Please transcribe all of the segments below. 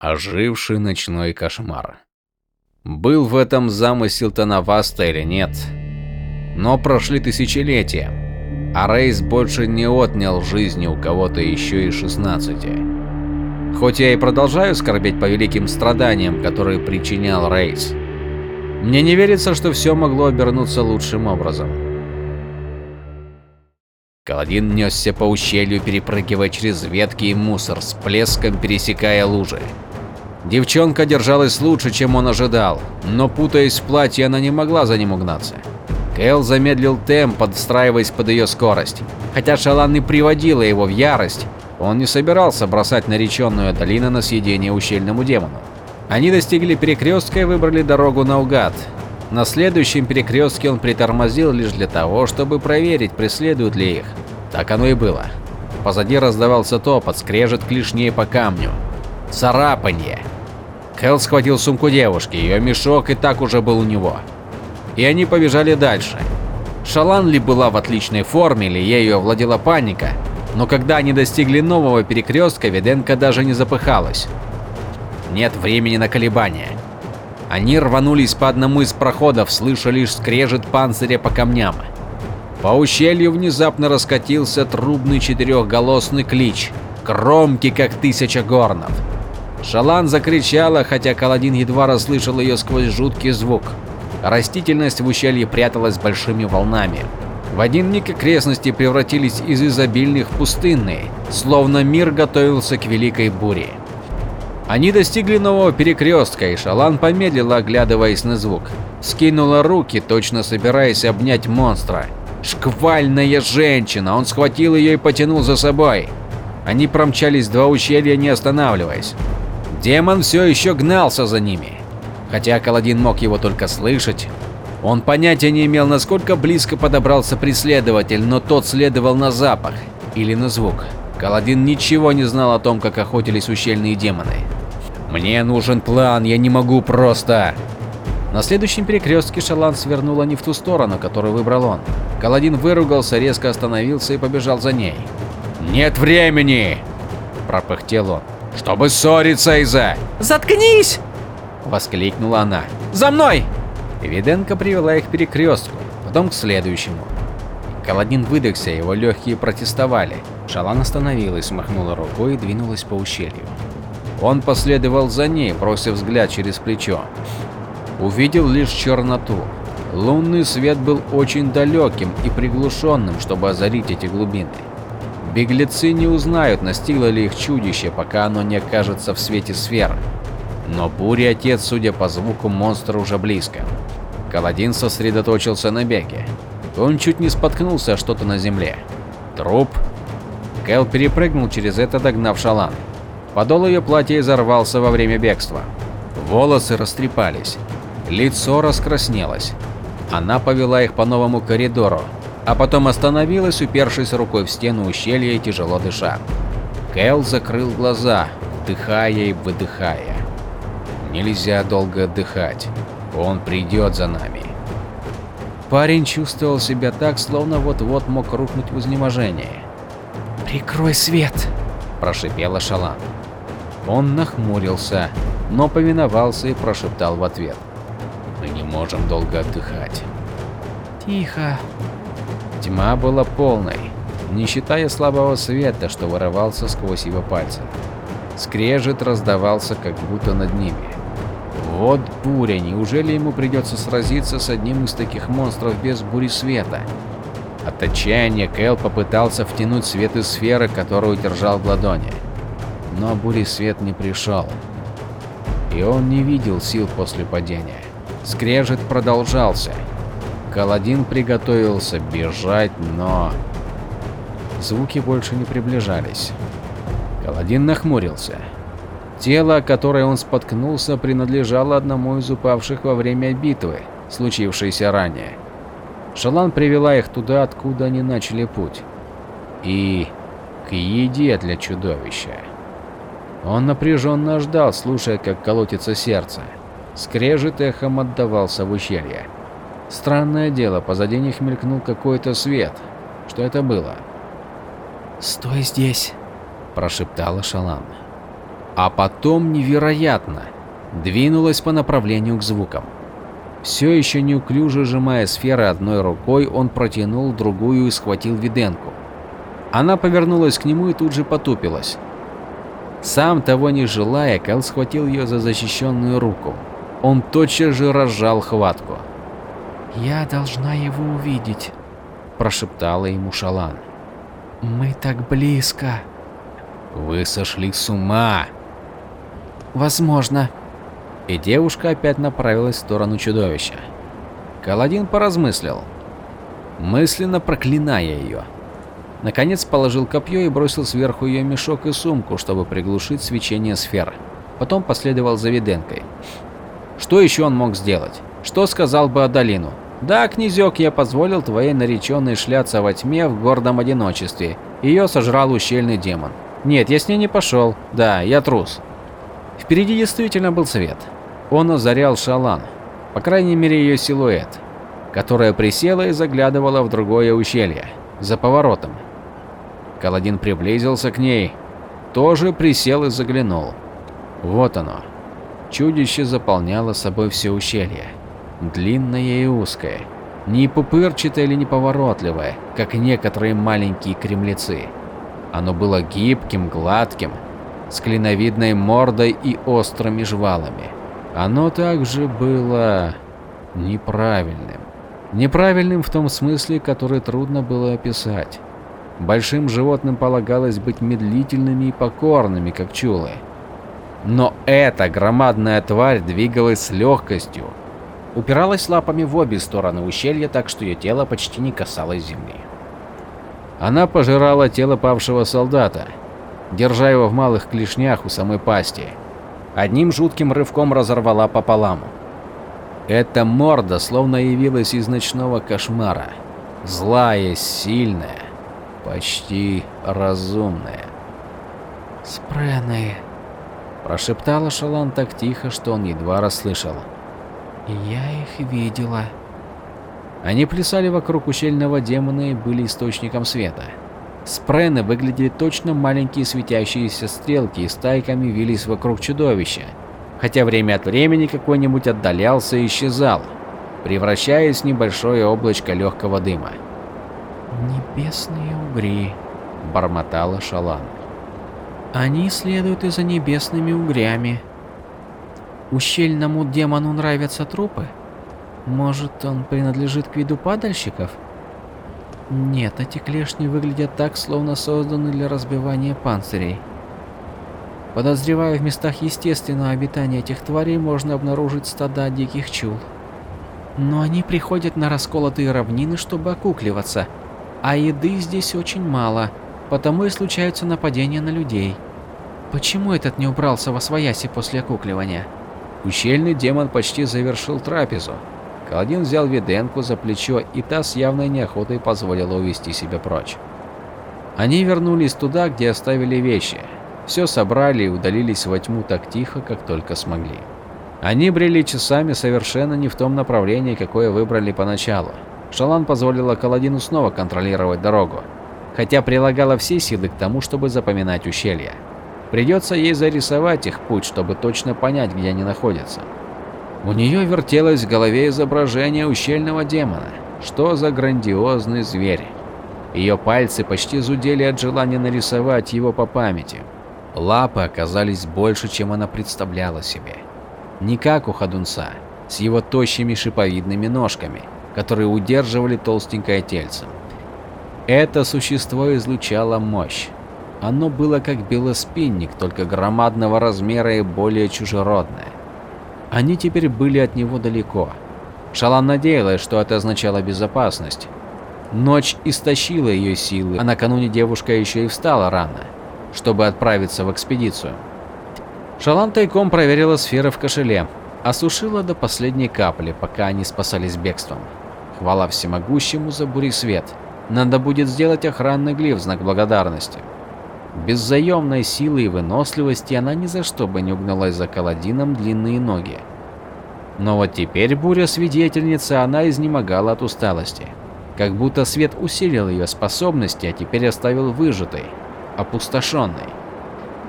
Оживший ночной кошмар. Был в этом замысел Танаваста или нет? Но прошли тысячелетия, а Рейс больше не отнял жизни у кого-то еще и 16. Хоть я и продолжаю скорбеть по великим страданиям, которые причинял Рейс, мне не верится, что все могло обернуться лучшим образом. Каладин несся по ущелью, перепрыгивая через ветки и мусор, с плеском пересекая лужи. Девчонка держалась лучше, чем он ожидал, но путаясь в платье, она не могла за ним угнаться. Кэл замедлил темп, подстраиваясь под ее скорость. Хотя Шалан и приводила его в ярость, он не собирался бросать нареченную долину на съедение ущельному демону. Они достигли перекрестка и выбрали дорогу наугад. На следующем перекрестке он притормозил лишь для того, чтобы проверить, преследуют ли их. Так оно и было. Позади раздавался топот, скрежет клешней по камню. Царапанье. Кэл схватил сумку девушки, ее мешок и так уже был у него. И они побежали дальше. Шалан ли была в отличной форме, или ею овладела паника, но когда они достигли нового перекрестка, Виденко даже не запыхалась. Нет времени на колебания. Они рванулись по одному из проходов, слыша лишь скрежет панциря по камням. По ущелью внезапно раскатился трубный четырехголосный клич, громкий как тысяча горнов. Шалан закричала, хотя Каладин едва расслышал ее сквозь жуткий звук. Растительность в ущелье пряталась большими волнами. В один миг окрестности превратились из изобильных в пустынные, словно мир готовился к великой буре. Они достигли нового перекрестка, и Шалан помедлила, оглядываясь на звук. Скинула руки, точно собираясь обнять монстра. Шквальная женщина, он схватил ее и потянул за собой. Они промчались два ущелья, не останавливаясь. Демон все еще гнался за ними. Хотя Каладин мог его только слышать, он понятия не имел, насколько близко подобрался преследователь, но тот следовал на запах или на звук. Каладин ничего не знал о том, как охотились ущельные демоны. Мне нужен план, я не могу просто. На следующем перекрестке Шалан свернула не в ту сторону, которую выбрал он. Каладин выругался, резко остановился и побежал за ней. «Нет времени!» – пропыхтел он. «Чтобы ссориться из-за...» «Заткнись!» – воскликнула она. «За мной!» Виденко привела их к перекрестку, потом к следующему. Каладин выдохся, его легкие протестовали. Шалан остановилась, махнула рукой и двинулась по ущелью. Он последовал за ней, бросив взгляд через плечо. Увидел лишь черноту. Лунный свет был очень далеким и приглушенным, чтобы озарить эти глубины. Беглецы не узнают, настигло ли их чудище, пока оно не окажется в свете сфер. Но буря отец, судя по звуку, монстра уже близко. Каладин сосредоточился на беге. Он чуть не споткнулся о что-то на земле. Труп? Кэл перепрыгнул через это, догнав Шалан. Подол ее платья изорвался во время бегства. Волосы растрепались. Лицо раскраснелось. Она повела их по новому коридору, а потом остановилась, упершись рукой в стену ущелья и тяжело дыша. Кэл закрыл глаза, вдыхая и выдыхая. Нельзя долго отдыхать. Он придет за нами. Парень чувствовал себя так, словно вот-вот мог рухнуть в изнеможении. «Прикрой свет!» – прошипела Шалан. Он нахмурился, но повиновался и прошептал в ответ. «Мы не можем долго отдыхать». «Тихо». Тьма была полной, не считая слабого света, что вырывался сквозь его пальцы. Скрежет раздавался как будто над ними. Вот буря, неужели ему придется сразиться с одним из таких монстров без бури света? От отчаяния Кэл попытался втянуть свет из сферы, которую держал в ладони. Но бури свет не пришел. И он не видел сил после падения. Скрежет продолжался. Каладин приготовился бежать, но... Звуки больше не приближались. Каладин нахмурился. Тело, о которое он споткнулся, принадлежало одному из упавших во время битвы, случившейся ранее. Шалан привела их туда, откуда они начали путь. И к еде для чудовища. Он напряженно ждал, слушая, как колотится сердце. Скрежет эхом отдавался в ущелье. Странное дело, позади них мелькнул какой-то свет. Что это было? «Стой здесь», – прошептала Шалан. а потом невероятно двинулась по направлению к звукам. Все еще неуклюже сжимая сферы одной рукой, он протянул другую и схватил Виденку. Она повернулась к нему и тут же потупилась. Сам того не желая, Кэл схватил ее за защищенную руку. Он тотчас же разжал хватку. «Я должна его увидеть», – прошептала ему Шалан. «Мы так близко». «Вы сошли с ума!» «Возможно», и девушка опять направилась в сторону чудовища. Каладин поразмыслил, мысленно проклиная ее. Наконец положил копье и бросил сверху ее мешок и сумку, чтобы приглушить свечение сферы. Потом последовал за Виденкой. Что еще он мог сделать? Что сказал бы Адалину? Да, князек, я позволил твоей нареченной шляться во тьме в гордом одиночестве. Ее сожрал ущельный демон. Нет, я с ней не пошел. Да, я трус. Впереди действительно был свет. Он озарял Шалан, по крайней мере ее силуэт, которая присела и заглядывала в другое ущелье, за поворотом. Каладин приблизился к ней, тоже присел и заглянул. Вот оно. Чудище заполняло собой все ущелье. Длинное и узкое. Не пупырчатое или неповоротливое, как некоторые маленькие кремлецы. Оно было гибким, гладким, с клиновидной мордой и острыми жвалами. Оно также было неправильным. Неправильным в том смысле, который трудно было описать. Большим животным полагалось быть медлительными и покорными, как чулы. Но эта громадная тварь двигалась с легкостью, упиралась лапами в обе стороны ущелья, так что ее тело почти не касалось земли. Она пожирала тело павшего солдата, держа его в малых клешнях у самой пасти одним жутким рывком разорвала пополам. Эта морда словно явилась из ночного кошмара. Злая, сильная, почти разумная. «Спрены», – прошептала Шалан так тихо, что он едва расслышал. «Я их видела». Они плясали вокруг ущельного демона и были источником света. Спрены выглядели точно маленькие светящиеся стрелки и стайками вились вокруг чудовища, хотя время от времени какой-нибудь отдалялся и исчезал, превращаясь в небольшое облачко легкого дыма. «Небесные угри», – бормотала Шалан. «Они следуют и за небесными угрями. Ущельному демону нравятся трупы? Может, он принадлежит к виду падальщиков?» Нет, эти клешни выглядят так, словно созданы для разбивания панцирей. Подозреваю, в местах естественного обитания этих тварей можно обнаружить стада диких чул. Но они приходят на расколотые равнины, чтобы окукливаться, а еды здесь очень мало, потому и случаются нападения на людей. Почему этот не убрался во свояси после окукливания? Ущельный демон почти завершил трапезу, Каладин взял Виденку за плечо, и та с явной неохотой позволила увести себя прочь. Они вернулись туда, где оставили вещи. Все собрали и удалились во тьму так тихо, как только смогли. Они брели часами совершенно не в том направлении, какое выбрали поначалу. Шалан позволила Каладину снова контролировать дорогу, хотя прилагала все силы к тому, чтобы запоминать ущелья. Придется ей зарисовать их путь, чтобы точно понять, где они находятся. У нее вертелось в голове изображение ущельного демона. Что за грандиозный зверь. Ее пальцы почти зудели от желания нарисовать его по памяти. Лапы оказались больше, чем она представляла себе. Не как у ходунца, с его тощими шиповидными ножками, которые удерживали толстенькое тельце. Это существо излучало мощь. Оно было как белоспинник, только громадного размера и более чужеродное. Они теперь были от него далеко. Шалан надеялась, что это означало безопасность. Ночь истощила ее силы, а накануне девушка еще и встала рано, чтобы отправиться в экспедицию. Шалан тайком проверила сферы в кошеле, осушила до последней капли, пока они спасались бегством. Хвала всемогущему за бури свет. Надо будет сделать охранный глиф в знак благодарности. Без заемной силы и выносливости она ни за что бы не угналась за Каладином длинные ноги. Но вот теперь буря свидетельница, она изнемогала от усталости. Как будто свет усилил ее способности, а теперь оставил выжатой, опустошенной.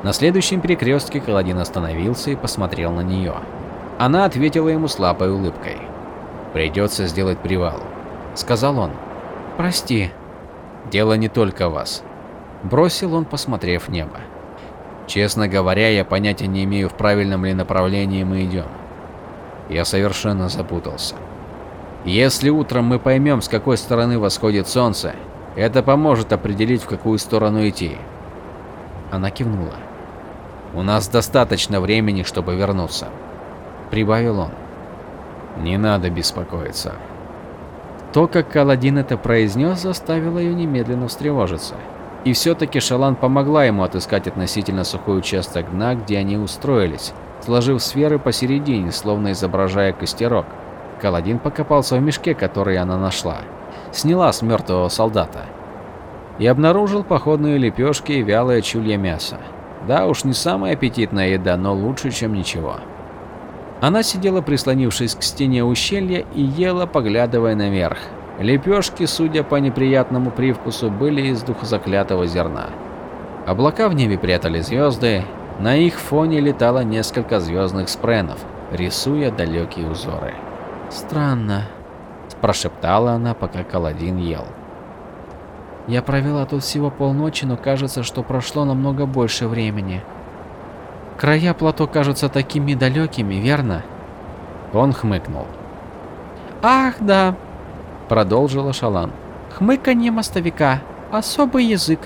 На следующем перекрестке Каладин остановился и посмотрел на нее. Она ответила ему слабой улыбкой. «Придется сделать привал», — сказал он. «Прости». «Дело не только в вас», — бросил он, посмотрев в небо. «Честно говоря, я понятия не имею, в правильном ли направлении мы идем. Я совершенно запутался. Если утром мы поймем, с какой стороны восходит солнце, это поможет определить, в какую сторону идти». Она кивнула. «У нас достаточно времени, чтобы вернуться», — прибавил он. «Не надо беспокоиться». То, как Каладин это произнес, заставило ее немедленно встревожиться. И все-таки Шалан помогла ему отыскать относительно сухой участок дна, где они устроились, сложив сферы посередине, словно изображая костерок. Каладин покопался в мешке, который она нашла. Сняла с мертвого солдата. И обнаружил походные лепешки и вялое чулье мясо. Да уж, не самая аппетитная еда, но лучше, чем ничего. Она сидела прислонившись к стене ущелья и ела, поглядывая наверх. Лепешки, судя по неприятному привкусу, были из духозаклятого зерна. Облака в небе прятали звезды, на их фоне летало несколько звездных спренов, рисуя далекие узоры. «Странно», – прошептала она, пока Каладин ел. «Я провела тут всего полночи, но кажется, что прошло намного больше времени». Края плато кажутся такими далекими, верно? Он хмыкнул. Ах, да, продолжила Шалан. Хмыканье мостовика. Особый язык.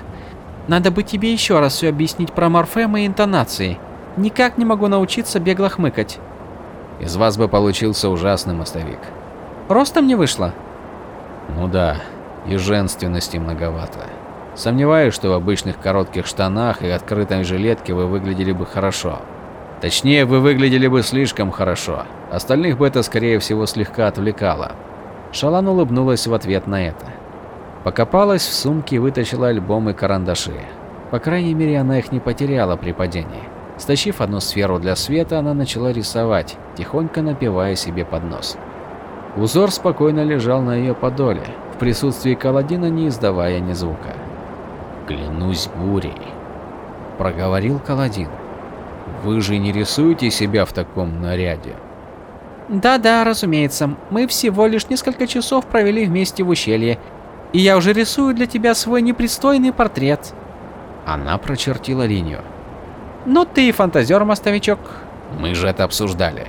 Надо бы тебе еще раз все объяснить про морфемы и интонации. Никак не могу научиться бегло хмыкать. Из вас бы получился ужасный мостовик. Ростом не вышло? Ну да, и женственности многовато. Сомневаюсь, что в обычных коротких штанах и открытой жилетке вы выглядели бы хорошо. Точнее, вы выглядели бы слишком хорошо. Остальных бы это, скорее всего, слегка отвлекало. Шалан улыбнулась в ответ на это. Покопалась в сумке и вытащила альбомы и карандаши. По крайней мере, она их не потеряла при падении. Стащив одну сферу для света, она начала рисовать, тихонько напевая себе под нос. Узор спокойно лежал на ее подоле, в присутствии Каладина не издавая ни звука. «Клянусь бурей», — проговорил Каладин. «Вы же не рисуете себя в таком наряде?» «Да-да, разумеется. Мы всего лишь несколько часов провели вместе в ущелье, и я уже рисую для тебя свой непристойный портрет». Она прочертила линию. «Ну ты и фантазер, мостовичок». «Мы же это обсуждали».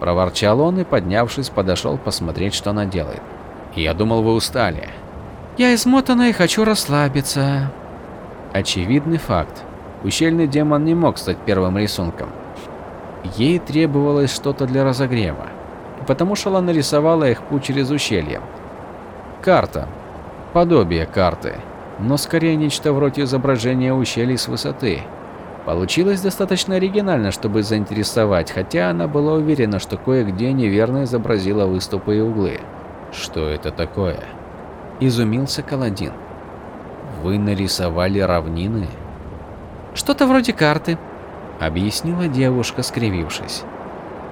Проворчал он и, поднявшись, подошел посмотреть, что она делает. «Я думал, вы устали». Я измотана и хочу расслабиться. Очевидный факт. Ущельный демон не мог стать первым рисунком. Ей требовалось что-то для разогрева, потому Шала нарисовала их путь через ущелье. Карта. Подобие карты, но скорее нечто вроде изображения ущелий с высоты. Получилось достаточно оригинально, чтобы заинтересовать, хотя она была уверена, что кое-где неверно изобразила выступы и углы. Что это такое? Изумился Каладин. Вы нарисовали равнины? Что-то вроде карты, объяснила девушка, скривившись.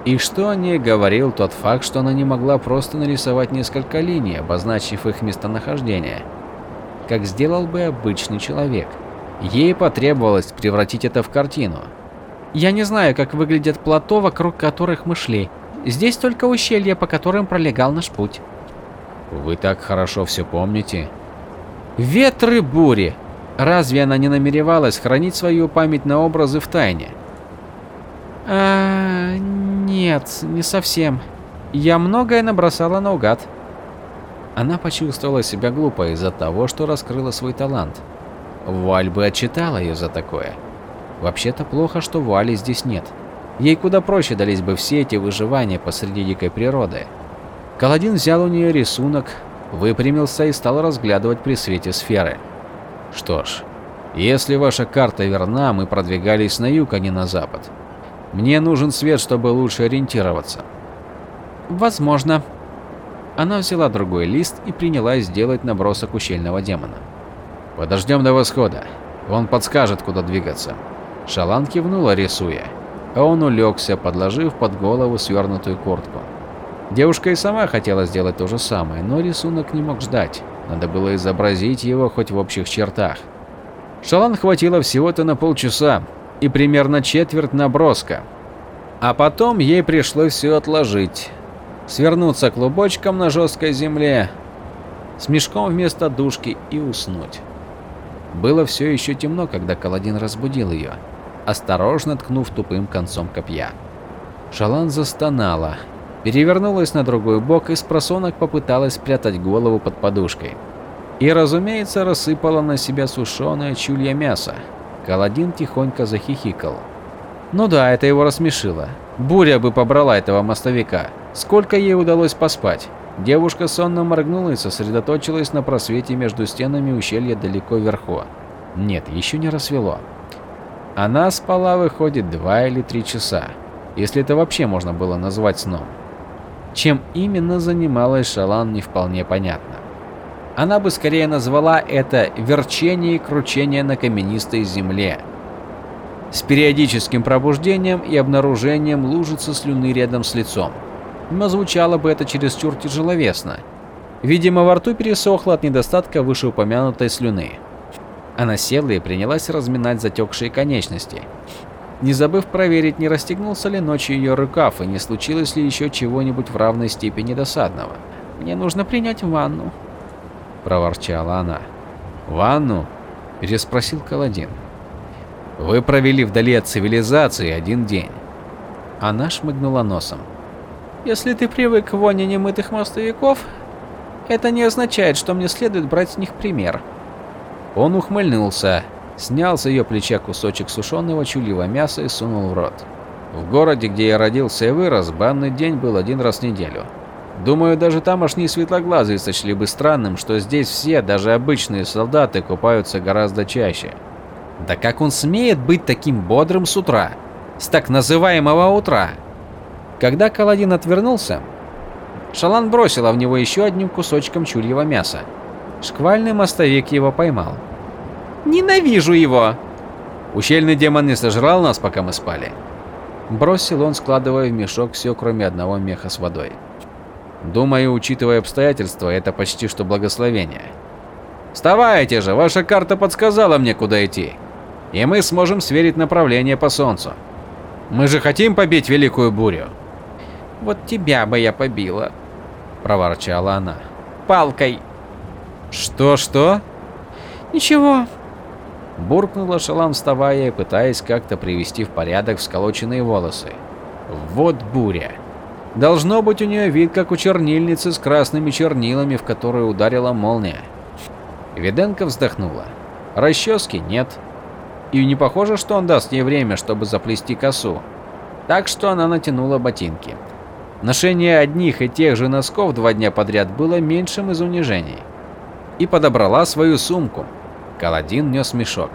И что о ней говорил тот факт, что она не могла просто нарисовать несколько линий, обозначив их местонахождение, как сделал бы обычный человек. Ей потребовалось превратить это в картину. Я не знаю, как выглядят плато, вокруг которых мы шли. Здесь только ущелья, по которым пролегал наш путь. Вы так хорошо все помните. Ветры бури. Разве она не намеревалась хранить свою память на образы в тайне? А, нет, не совсем. Я многое набросала наугад. Она почувствовала себя глупо из-за того, что раскрыла свой талант. Вуаль бы отчитала ее за такое. Вообще-то плохо, что Вуали здесь нет. Ей куда проще дались бы все эти выживания посреди дикой природы. Каладин взял у нее рисунок, выпрямился и стал разглядывать при свете сферы. Что ж, если ваша карта верна, мы продвигались на юг, а не на запад. Мне нужен свет, чтобы лучше ориентироваться. Возможно. Она взяла другой лист и принялась делать набросок ущельного демона. Подождем до восхода. Он подскажет, куда двигаться. Шалан кивнула, рисуя, а он улегся, подложив под голову свернутую куртку. Девушка и сама хотела сделать то же самое, но рисунок не мог ждать. Надо было изобразить его хоть в общих чертах. Шалан хватило всего-то на полчаса, и примерно четверть наброска. А потом ей пришлось все отложить, свернуться клубочком на жесткой земле, с мешком вместо душки и уснуть. Было все еще темно, когда Каладин разбудил ее, осторожно ткнув тупым концом копья. Шалан застонала, перевернулась на другой бок и с просонок попыталась спрятать голову под подушкой. И, разумеется, рассыпала на себя сушеное чулье мясо. Каладин тихонько захихикал. Ну да, это его рассмешило. Буря бы побрала этого мостовика. Сколько ей удалось поспать? Девушка сонно моргнула и сосредоточилась на просвете между стенами ущелья далеко вверху. Нет, еще не рассвело. Она спала, выходит, два или три часа, если это вообще можно было назвать сном. Чем именно занималась Шалан, не вполне понятно. Она бы скорее назвала это верчение и кручение на каменистой земле, с периодическим пробуждением и обнаружением лужицы слюны рядом с лицом. Но звучало бы это чересчур тяжеловесно. Видимо, во рту пересохло от недостатка вышеупомянутой слюны. Она села и принялась разминать затекшие конечности, не забыв проверить, не расстегнулся ли ночью ее рукав и не случилось ли еще чего-нибудь в равной степени досадного. «Мне нужно принять ванну», – проворчала она. «Ванну?» – переспросил Каладин. «Вы провели вдали от цивилизации один день». Она шмыгнула носом. Если ты привык к воне немытых мостовиков, это не означает, что мне следует брать с них пример. Он ухмыльнулся, снял с ее плеча кусочек сушеного чулива мяса и сунул в рот. В городе, где я родился и вырос, банный день был один раз в неделю. Думаю, даже тамошние светлоглазые сочли бы странным, что здесь все, даже обычные солдаты, купаются гораздо чаще. Да как он смеет быть таким бодрым с утра? С так называемого утра? Когда Каладин отвернулся, Шалан бросила в него еще одним кусочком чульего мяса. Шквальный мостовик его поймал. «Ненавижу его!» Ущельный демон не сожрал нас, пока мы спали. Бросил он, складывая в мешок все, кроме одного меха с водой. Думаю, учитывая обстоятельства, это почти что благословение. Вставайте же, ваша карта подсказала мне, куда идти. И мы сможем сверить направление по солнцу. Мы же хотим побить великую бурю. Вот тебя бы я побила, проворчала она. Палкой. Что-что? Ничего. Буркнула Шалам, вставая и пытаясь как-то привести в порядок всколоченные волосы. Вот буря. Должно быть у нее вид, как у чернильницы с красными чернилами, в которую ударила молния. Виденко вздохнула. Расчески нет. И не похоже, что он даст ей время, чтобы заплести косу. Так что она натянула ботинки. Ношение одних и тех же носков два дня подряд было меньшим из унижений. И подобрала свою сумку. Каладин нес мешок.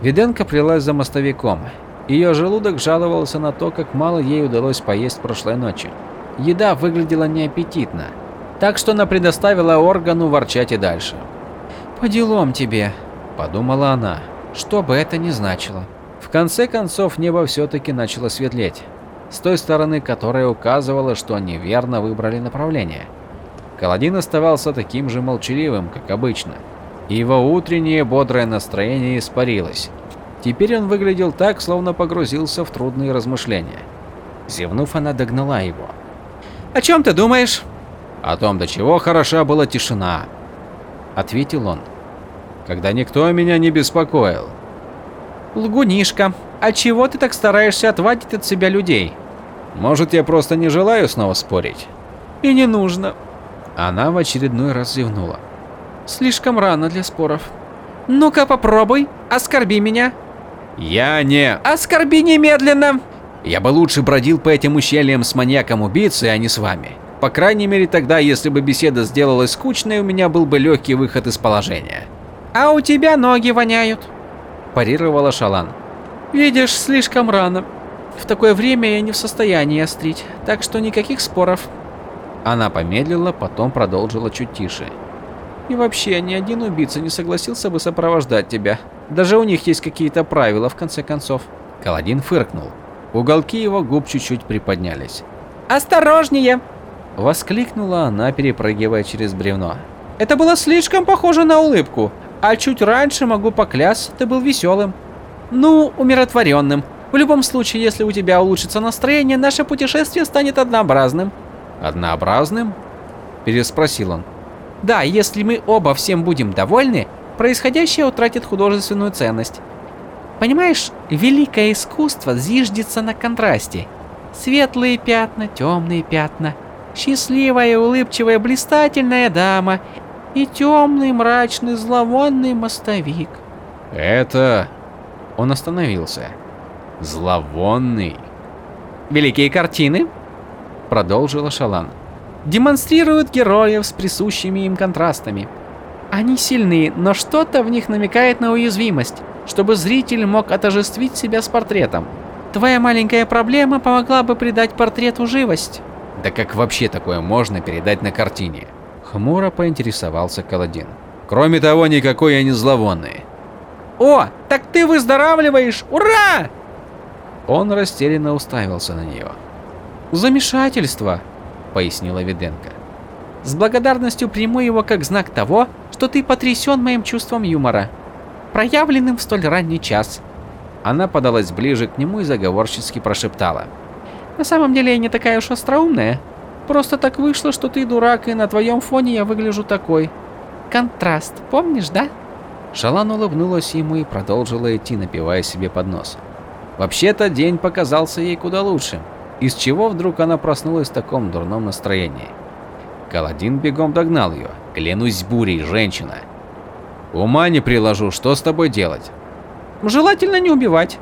Виденко плелась за мостовиком. Ее желудок жаловался на то, как мало ей удалось поесть прошлой ночью. Еда выглядела неаппетитно, так что она предоставила органу ворчать и дальше. «По делам тебе», – подумала она, – что бы это ни значило. В конце концов небо все-таки начало светлеть с той стороны, которая указывала, что они верно выбрали направление. Каладин оставался таким же молчаливым, как обычно, и его утреннее бодрое настроение испарилось. Теперь он выглядел так, словно погрузился в трудные размышления. Зевнув, она догнала его. «О чем ты думаешь?» «О том, до чего хороша была тишина», — ответил он, — «когда никто меня не беспокоил». «Лгунишка», а чего ты так стараешься отвадить от себя людей? Может, я просто не желаю снова спорить? И не нужно. Она в очередной раз зевнула. Слишком рано для споров. Ну-ка попробуй, оскорби меня. Я не... Оскорби немедленно. Я бы лучше бродил по этим ущельям с маньяком-убийцей, а не с вами. По крайней мере тогда, если бы беседа сделалась скучной, у меня был бы легкий выход из положения. А у тебя ноги воняют. Парировала Шалан. Видишь, слишком рано. В такое время я не в состоянии острить, так что никаких споров. Она помедлила, потом продолжила чуть тише. И вообще, ни один убийца не согласился бы сопровождать тебя. Даже у них есть какие-то правила, в конце концов. Каладин фыркнул. Уголки его губ чуть-чуть приподнялись. «Осторожнее!» Воскликнула она, перепрыгивая через бревно. «Это было слишком похоже на улыбку, а чуть раньше, могу поклясться, ты был веселым». Ну, умиротворенным. В любом случае, если у тебя улучшится настроение, наше путешествие станет однообразным. Однообразным? Переспросил он. Да, если мы оба всем будем довольны, происходящее утратит художественную ценность. Понимаешь, великое искусство зиждется на контрасте. Светлые пятна, темные пятна, счастливая, улыбчивая, блистательная дама и темный, мрачный, зловонный мостовик. Это... Он остановился. Зловонный. Великие картины, продолжила Шалан, демонстрируют героев с присущими им контрастами. Они сильны, но что-то в них намекает на уязвимость, чтобы зритель мог отождествить себя с портретом. Твоя маленькая проблема помогла бы придать портрету живость. Да как вообще такое можно передать на картине? Хмуро поинтересовался Каладин. Кроме того, никакой я не зловонный. О, так ты выздоравливаешь! Ура! Он растерянно уставился на нее. Замешательство, пояснила Виденко. С благодарностью приму его как знак того, что ты потрясен моим чувством юмора, проявленным в столь ранний час. Она подалась ближе к нему и заговорчески прошептала. На самом деле я не такая уж остроумная. Просто так вышло, что ты дурак, и на твоем фоне я выгляжу такой. Контраст, помнишь, да? Шалан улыбнулась ему и продолжила идти, напивая себе под нос. Вообще-то день показался ей куда лучше. Из чего вдруг она проснулась в таком дурном настроении? Каладин бегом догнал ее. Клянусь бурей, женщина. Ума не приложу, что с тобой делать? Желательно не убивать.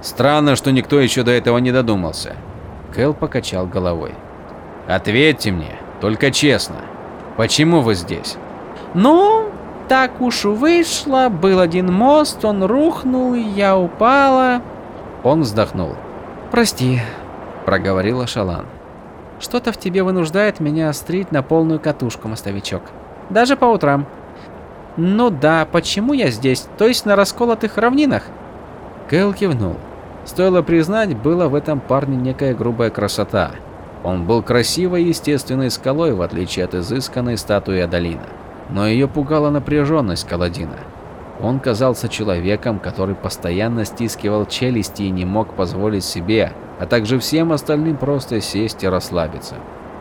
Странно, что никто еще до этого не додумался. Кэл покачал головой. Ответьте мне, только честно. Почему вы здесь? Ну, так уж вышло, был один мост, он рухнул, и я упала. Он вздохнул. Прости, проговорила Шалан. Что-то в тебе вынуждает меня острить на полную катушку, мостовичок. Даже по утрам. Ну да, почему я здесь? То есть на расколотых равнинах? Кэл кивнул. Стоило признать, было в этом парне некая грубая красота. Он был красивой естественной скалой, в отличие от изысканной статуи Адалина. Но ее пугала напряженность Каладина. Он казался человеком, который постоянно стискивал челюсти и не мог позволить себе, а также всем остальным просто сесть и расслабиться.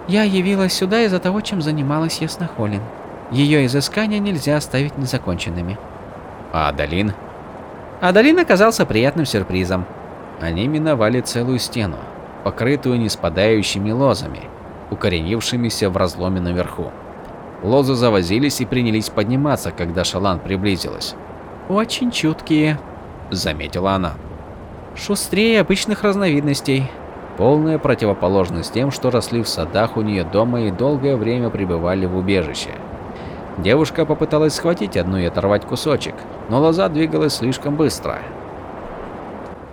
Я явилась сюда из-за того, чем занималась Яснохолин. Ее изыскания нельзя оставить незаконченными. А Адалин? Адалин оказался приятным сюрпризом. Они миновали целую стену, покрытую неспадающими лозами, укоренившимися в разломе наверху. Лозы завозились и принялись подниматься, когда Шалан приблизилась. «Очень чуткие», — заметила она. «Шустрее обычных разновидностей». Полная противоположность тем, что росли в садах у нее дома и долгое время пребывали в убежище. Девушка попыталась схватить одну и оторвать кусочек, но лоза двигалась слишком быстро.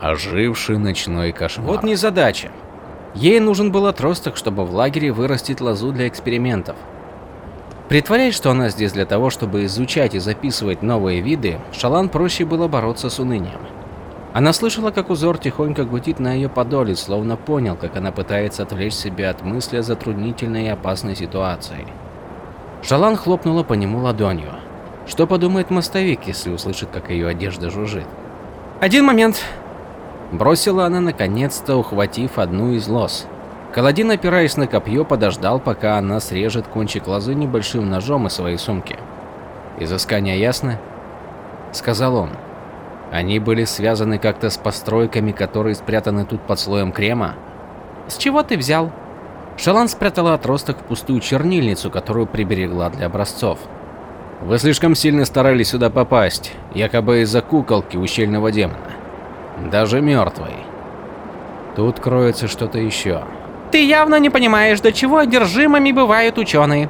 Оживший ночной кошмар. Вот незадача. Ей нужен был отросток, чтобы в лагере вырастить лозу для экспериментов. Притворяясь, что она здесь для того, чтобы изучать и записывать новые виды, Шалан проще было бороться с унынием. Она слышала, как узор тихонько гудит на ее подоле, словно понял, как она пытается отвлечь себя от мысли о затруднительной и опасной ситуации. Шалан хлопнула по нему ладонью. Что подумает мостовик, если услышит, как ее одежда жужжит? «Один момент!» Бросила она наконец-то, ухватив одну из лос. Каладин, опираясь на копье, подождал, пока она срежет кончик лозы небольшим ножом из своей сумки. «Изыскания ясно?» — сказал он. Они были связаны как-то с постройками, которые спрятаны тут под слоем крема. «С чего ты взял?» Шалан спрятала отросток в пустую чернильницу, которую приберегла для образцов. «Вы слишком сильно старались сюда попасть, якобы из-за куколки ущельного демона. Даже мертвой. Тут кроется что-то еще». «Ты явно не понимаешь, до чего одержимыми бывают ученые».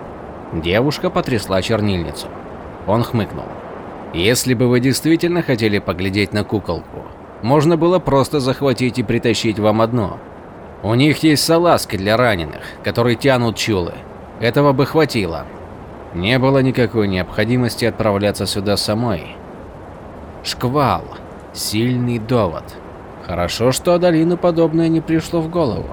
Девушка потрясла чернильницу. Он хмыкнул. Если бы вы действительно хотели поглядеть на куколку, можно было просто захватить и притащить вам одно. У них есть салазки для раненых, которые тянут чулы. Этого бы хватило. Не было никакой необходимости отправляться сюда самой. Шквал. Сильный довод. Хорошо, что Адалину подобное не пришло в голову.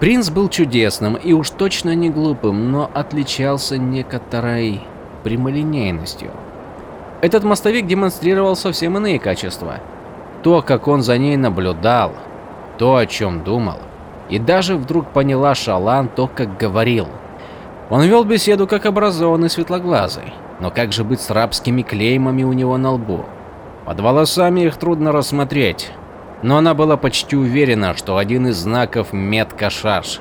Принц был чудесным и уж точно не глупым, но отличался некоторой прямолинейностью. Этот мостовик демонстрировал совсем иные качества. то, как он за ней наблюдал, то, о чем думал, и даже вдруг поняла Шалан то, как говорил. Он вел беседу как образованный светлоглазый, но как же быть с рабскими клеймами у него на лбу? Под волосами их трудно рассмотреть, но она была почти уверена, что один из знаков Медкашаш.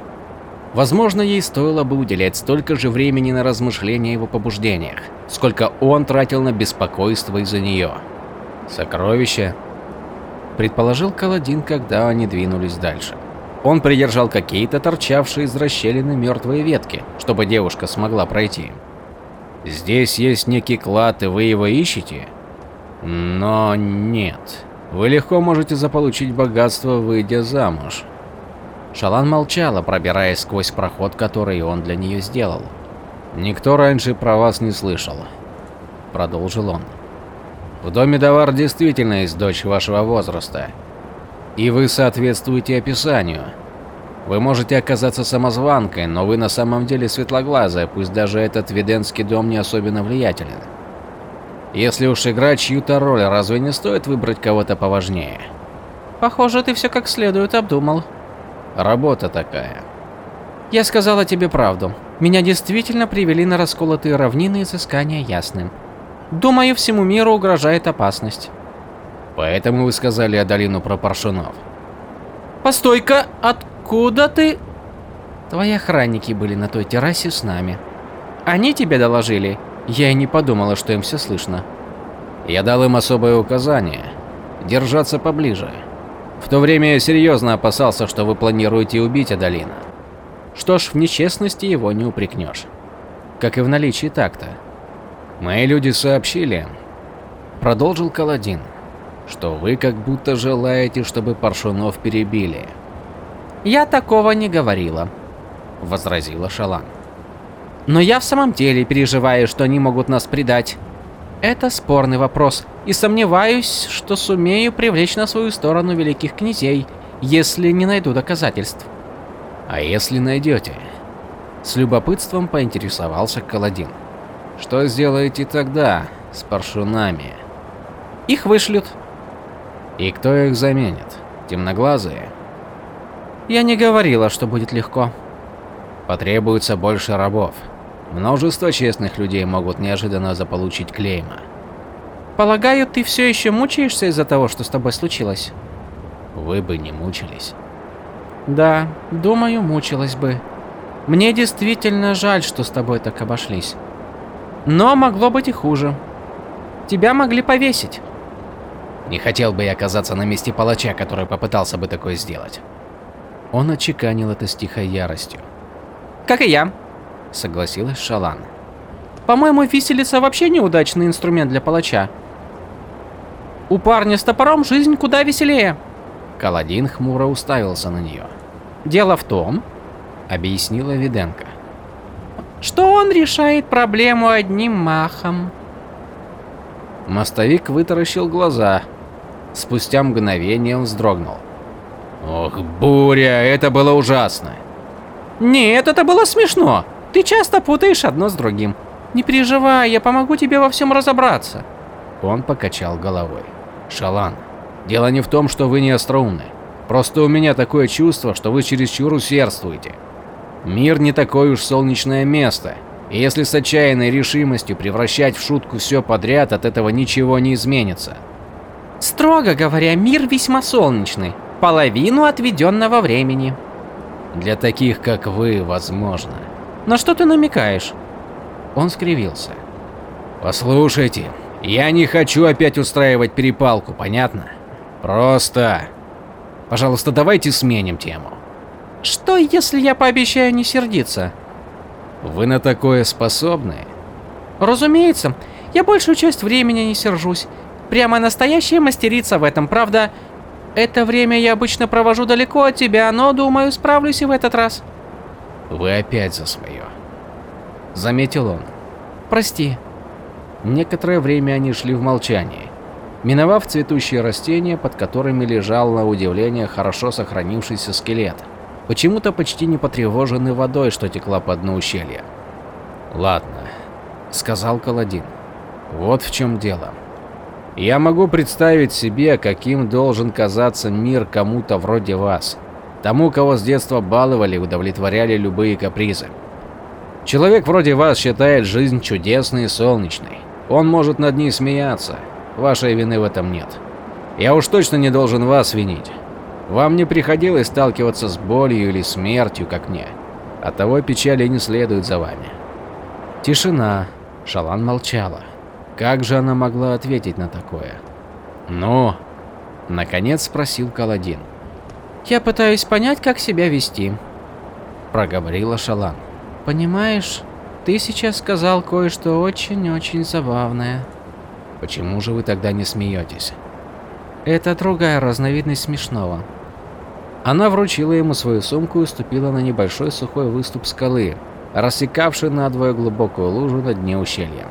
Возможно, ей стоило бы уделять столько же времени на размышления о его побуждениях, сколько он тратил на беспокойство из-за нее. Сокровище, предположил Каладин, когда они двинулись дальше. Он придержал какие-то торчавшие из расщелины мертвые ветки, чтобы девушка смогла пройти. Здесь есть некий клад, и вы его ищете? Но нет. Вы легко можете заполучить богатство, выйдя замуж. Шалан молчала, пробираясь сквозь проход, который он для нее сделал. Никто раньше про вас не слышал, продолжил он. В доме Давар действительно есть дочь вашего возраста, и вы соответствуете описанию. Вы можете оказаться самозванкой, но вы на самом деле светлоглазая, пусть даже этот виденский дом не особенно влиятелен. Если уж играть чью-то роль, разве не стоит выбрать кого-то поважнее? Похоже, ты все как следует обдумал. Работа такая. Я сказала тебе правду. Меня действительно привели на расколотые равнины изыскания ясным. Думаю, всему миру угрожает опасность. Поэтому вы сказали Адалину про паршунов. Постой-ка, откуда ты? Твои охранники были на той террасе с нами. Они тебе доложили? Я и не подумала, что им все слышно. Я дал им особое указание – держаться поближе. В то время я серьезно опасался, что вы планируете убить Адалина. Что ж, в нечестности его не упрекнешь. Как и в наличии такта. Мои люди сообщили, продолжил Каладин, что вы как будто желаете, чтобы Паршунов перебили. Я такого не говорила, возразила Шалан. Но я в самом деле переживаю, что они могут нас предать. Это спорный вопрос, и сомневаюсь, что сумею привлечь на свою сторону великих князей, если не найду доказательств. А если найдете? С любопытством поинтересовался Каладин. Что сделаете тогда с паршунами? Их вышлют. И кто их заменит? Темноглазые? Я не говорила, что будет легко. Потребуется больше рабов. Множество честных людей могут неожиданно заполучить клейма. Полагаю, ты все еще мучаешься из-за того, что с тобой случилось? Вы бы не мучились. Да, думаю, мучилась бы. Мне действительно жаль, что с тобой так обошлись. Но могло быть и хуже. Тебя могли повесить. Не хотел бы я оказаться на месте палача, который попытался бы такое сделать. Он отчеканил это с тихой яростью. Как и я, согласилась Шалан. По-моему, виселица вообще неудачный инструмент для палача. У парня с топором жизнь куда веселее. Каладин хмуро уставился на нее. Дело в том, объяснила Виденко, что он решает проблему одним махом. Мостовик вытаращил глаза. Спустя мгновение он вздрогнул. Ох, буря, это было ужасно. Нет, это было смешно. Ты часто путаешь одно с другим. Не переживай, я помогу тебе во всем разобраться. Он покачал головой. Шалан, дело не в том, что вы не остроумны. Просто у меня такое чувство, что вы чересчур усердствуете. Мир не такое уж солнечное место, и если с отчаянной решимостью превращать в шутку все подряд, от этого ничего не изменится. Строго говоря, мир весьма солнечный, половину отведенного времени. Для таких, как вы, возможно. На что ты намекаешь? Он скривился. Послушайте, я не хочу опять устраивать перепалку, понятно? Просто... Пожалуйста, давайте сменим тему. Что, если я пообещаю не сердиться? Вы на такое способны? Разумеется. Я большую часть времени не сержусь. Прямо настоящая мастерица в этом, правда? Это время я обычно провожу далеко от тебя, но, думаю, справлюсь и в этот раз. Вы опять за свое. Заметил он. Прости. Некоторое время они шли в молчании. Миновав цветущие растения, под которыми лежал на удивление хорошо сохранившийся скелет, почему-то почти не потревоженный водой, что текла по дну ущелья. «Ладно», — сказал Каладин. «Вот в чем дело. Я могу представить себе, каким должен казаться мир кому-то вроде вас. Тому, кого с детства баловали удовлетворяли любые капризы. Человек вроде вас считает жизнь чудесной и солнечной. Он может над ней смеяться. Вашей вины в этом нет. Я уж точно не должен вас винить. Вам не приходилось сталкиваться с болью или смертью, как мне. Оттого печали не следует за вами. Тишина. Шалан молчала. Как же она могла ответить на такое? «Ну?» – наконец спросил Каладин. «Я пытаюсь понять, как себя вести», – проговорила Шалан. «Понимаешь, ты сейчас сказал кое-что очень-очень забавное». «Почему же вы тогда не смеетесь?» «Это другая разновидность смешного». Она вручила ему свою сумку и ступила на небольшой сухой выступ скалы, рассекавший надвое глубокую лужу на дне ущелья.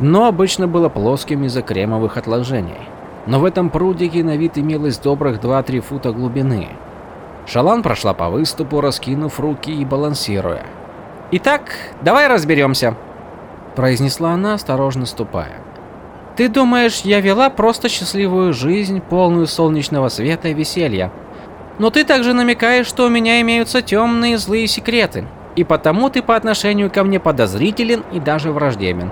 Дно обычно было плоским из-за кремовых отложений, но в этом прудике на вид имелось добрых 2-3 фута глубины. Шалан прошла по выступу, раскинув руки и балансируя. «Итак, давай разберемся», – произнесла она, осторожно ступая. «Ты думаешь, я вела просто счастливую жизнь, полную солнечного света и веселья. Но ты также намекаешь, что у меня имеются темные злые секреты, и потому ты по отношению ко мне подозрителен и даже враждебен.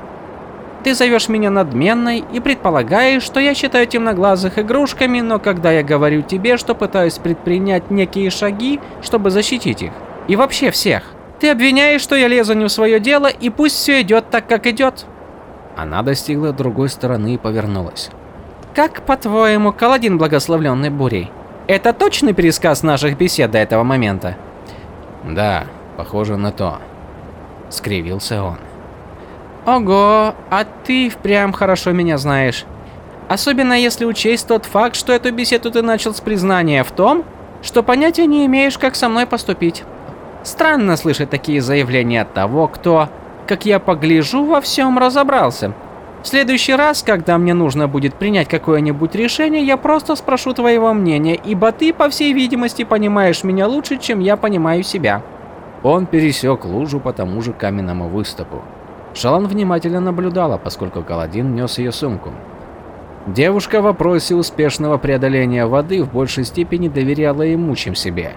Ты зовешь меня надменной и предполагаешь, что я считаю темноглазых игрушками, но когда я говорю тебе, что пытаюсь предпринять некие шаги, чтобы защитить их, и вообще всех, ты обвиняешь, что я лезу не в свое дело, и пусть все идет так, как идет. Она достигла другой стороны и повернулась. Как, по-твоему, Каладин благословленный бурей? Это точный пересказ наших бесед до этого момента? Да, похоже на то. Скривился он. Ого, а ты впрямь хорошо меня знаешь. Особенно если учесть тот факт, что эту беседу ты начал с признания в том, что понятия не имеешь, как со мной поступить. Странно слышать такие заявления от того, кто, как я погляжу, во всем разобрался. В следующий раз, когда мне нужно будет принять какое-нибудь решение, я просто спрошу твоего мнения, ибо ты, по всей видимости, понимаешь меня лучше, чем я понимаю себя. Он пересек лужу по тому же каменному выступу. Шалан внимательно наблюдала, поскольку Каладин нес ее сумку. Девушка в вопросе успешного преодоления воды в большей степени доверяла ему, чем себе.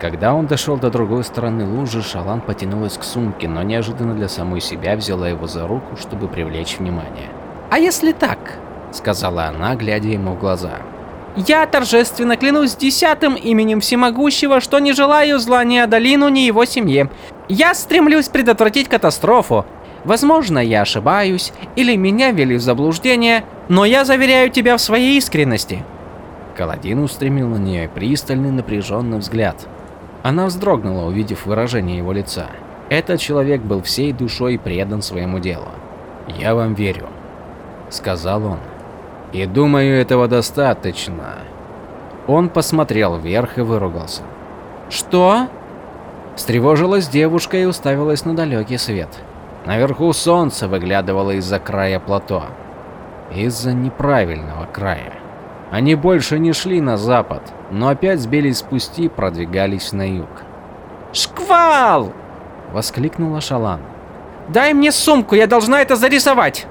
Когда он дошел до другой стороны лужи, Шалан потянулась к сумке, но неожиданно для самой себя взяла его за руку, чтобы привлечь внимание. «А если так?» – сказала она, глядя ему в глаза. «Я торжественно клянусь десятым именем всемогущего, что не желаю зла ни Адалину, ни его семье. Я стремлюсь предотвратить катастрофу. Возможно, я ошибаюсь, или меня ввели в заблуждение, но я заверяю тебя в своей искренности. Каладин устремил на нее пристальный напряженный взгляд. Она вздрогнула, увидев выражение его лица. Этот человек был всей душой предан своему делу. «Я вам верю», — сказал он. «И думаю, этого достаточно». Он посмотрел вверх и выругался. «Что?» Встревожилась девушка и уставилась на далекий свет. Наверху солнце выглядывало из-за края плато. Из-за неправильного края. Они больше не шли на запад, но опять сбились с пути и продвигались на юг. «Шквал!» – воскликнула Шалан. «Дай мне сумку, я должна это зарисовать!»